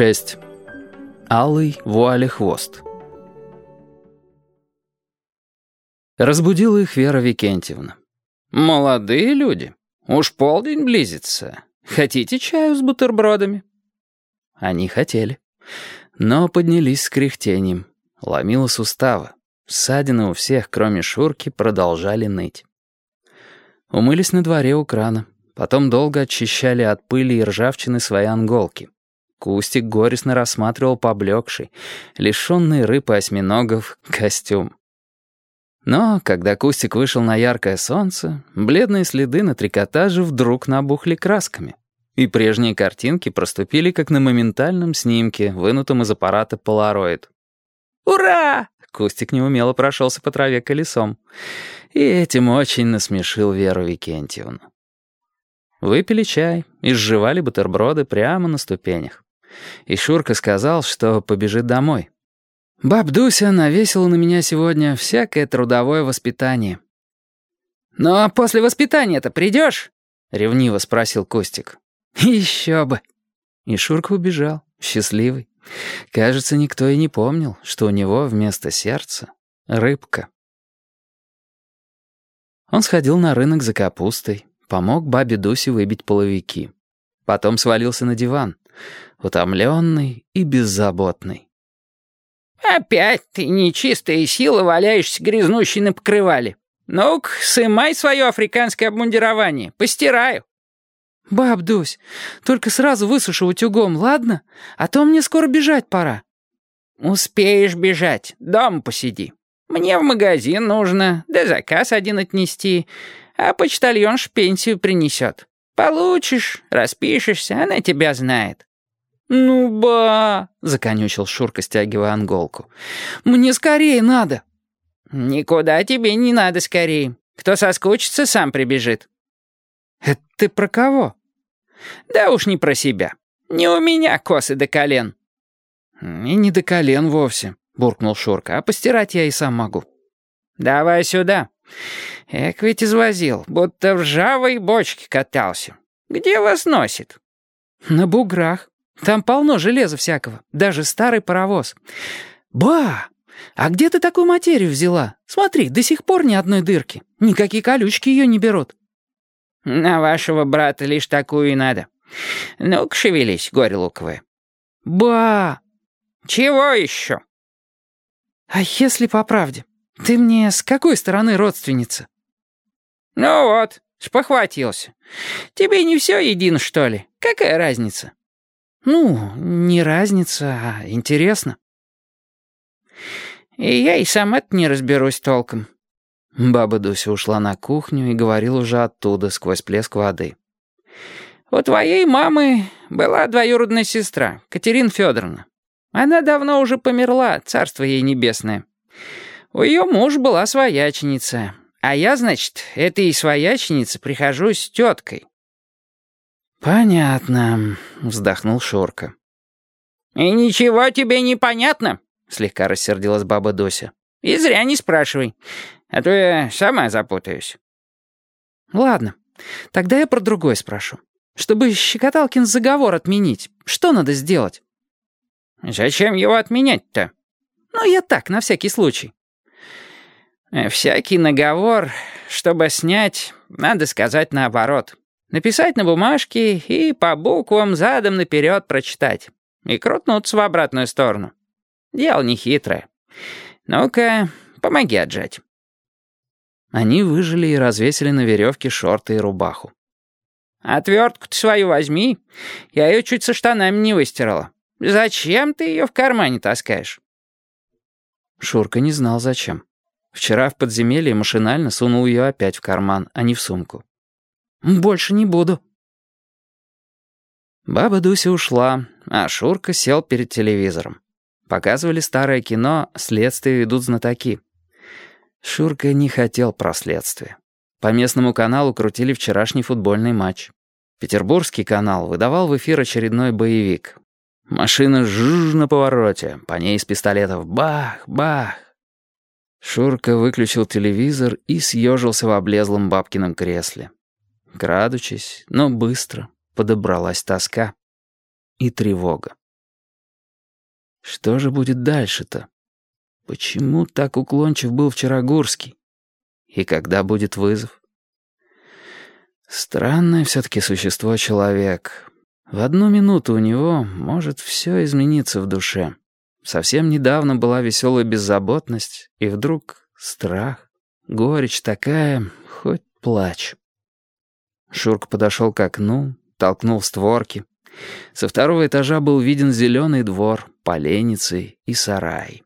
6. Алый вуале-хвост. Разбудила их Вера Викентьевна. «Молодые люди, уж полдень близится. Хотите чаю с бутербродами?» Они хотели. Но поднялись с кряхтением. Ломило суставы. Ссадины у всех, кроме Шурки, продолжали ныть. Умылись на дворе у крана. Потом долго очищали от пыли и ржавчины свои анголки. Кустик горестно рассматривал поблекший, лишенный рыб и осьминогов, костюм. Но, когда Кустик вышел на яркое солнце, бледные следы на трикотаже вдруг набухли красками. И прежние картинки проступили, как на моментальном снимке, вынутом из аппарата Polaroid. «Ура!» — Кустик неумело прошелся по траве колесом. И этим очень насмешил Веру Викентьевну. Выпили чай и сживали бутерброды прямо на ступенях. И Шурка сказал, что побежит домой. Баб Дуся навесила на меня сегодня всякое трудовое воспитание. «Ну а после воспитания-то придешь?» — ревниво спросил Костик. «Еще бы!» И Шурка убежал, счастливый. Кажется, никто и не помнил, что у него вместо сердца — рыбка. Он сходил на рынок за капустой, помог бабе Дусе выбить половики. Потом свалился на диван, утомленный и беззаботный. «Опять ты, нечистая сила, валяешься грязнущей на покрывале. Ну-ка, сымай свое африканское обмундирование, постираю». «Баб Дусь, только сразу высушу утюгом, ладно? А то мне скоро бежать пора». «Успеешь бежать, дома посиди. Мне в магазин нужно, да заказ один отнести, а почтальонш пенсию принесет. Получишь, распишешься, она тебя знает». «Ну, ба!» — законючил Шурка, стягивая анголку. «Мне скорее надо». «Никуда тебе не надо скорее. Кто соскучится, сам прибежит». «Это ты про кого?» «Да уж не про себя. Не у меня косы до колен». «И не до колен вовсе», — буркнул Шурка. «А постирать я и сам могу». «Давай сюда. Эк ведь извозил, будто в ржавой бочке катался. Где вас носит?» «На буграх. Там полно железа всякого, даже старый паровоз. Ба! А где ты такую материю взяла? Смотри, до сих пор ни одной дырки. Никакие колючки ее не берут». «На вашего брата лишь такую и надо. Ну-ка, шевелись, горе луковое». «Ба!» «Чего еще?» «А если по правде? Ты мне с какой стороны родственница?» «Ну вот, спохватился. Тебе не все едино, что ли? Какая разница?» «Ну, не разница, а интересно». «И я и сама не разберусь толком». Баба Дуся ушла на кухню и говорила уже оттуда, сквозь плеск воды. «У твоей мамы была двоюродная сестра, Катерина Федоровна. Она давно уже померла, царство ей небесное. У ее мужа была свояченица, а я, значит, этой свояченице прихожусь теткой. «Понятно», — вздохнул Шорка. «И ничего тебе не понятно?» — слегка рассердилась баба Дося. «И зря не спрашивай, а то я сама запутаюсь». «Ладно, тогда я про другое спрошу. Чтобы Щекоталкин заговор отменить, что надо сделать?» «Зачем его отменять-то?» «Ну, я так, на всякий случай». «Всякий наговор, чтобы снять, надо сказать наоборот». Написать на бумажке и по буквам задом наперед прочитать. И крутнуться в обратную сторону. Дело нехитрое. Ну-ка, помоги отжать. Они выжили и развесили на веревке шорты и рубаху. «Отвертку-то свою возьми. Я ее чуть со штанами не выстирала. Зачем ты ее в кармане таскаешь?» Шурка не знал, зачем. Вчера в подземелье машинально сунул ее опять в карман, а не в сумку. «Больше не буду». Баба Дуся ушла, а Шурка сел перед телевизором. Показывали старое кино «Следствие ведут знатоки». Шурка не хотел проследствия. По местному каналу крутили вчерашний футбольный матч. Петербургский канал выдавал в эфир очередной боевик. Машина жжж на повороте, по ней из пистолетов бах, бах. Шурка выключил телевизор и съежился в облезлом бабкином кресле. Крадучись, но быстро, подобралась тоска и тревога. Что же будет дальше-то? Почему так уклончив был вчера Гурский? И когда будет вызов? Странное все-таки существо человек. В одну минуту у него может все измениться в душе. Совсем недавно была веселая беззаботность, и вдруг страх, горечь такая, хоть плачь. Шурка подошел к окну, толкнул створки. Со второго этажа был виден зеленый двор, поленницы и сарай.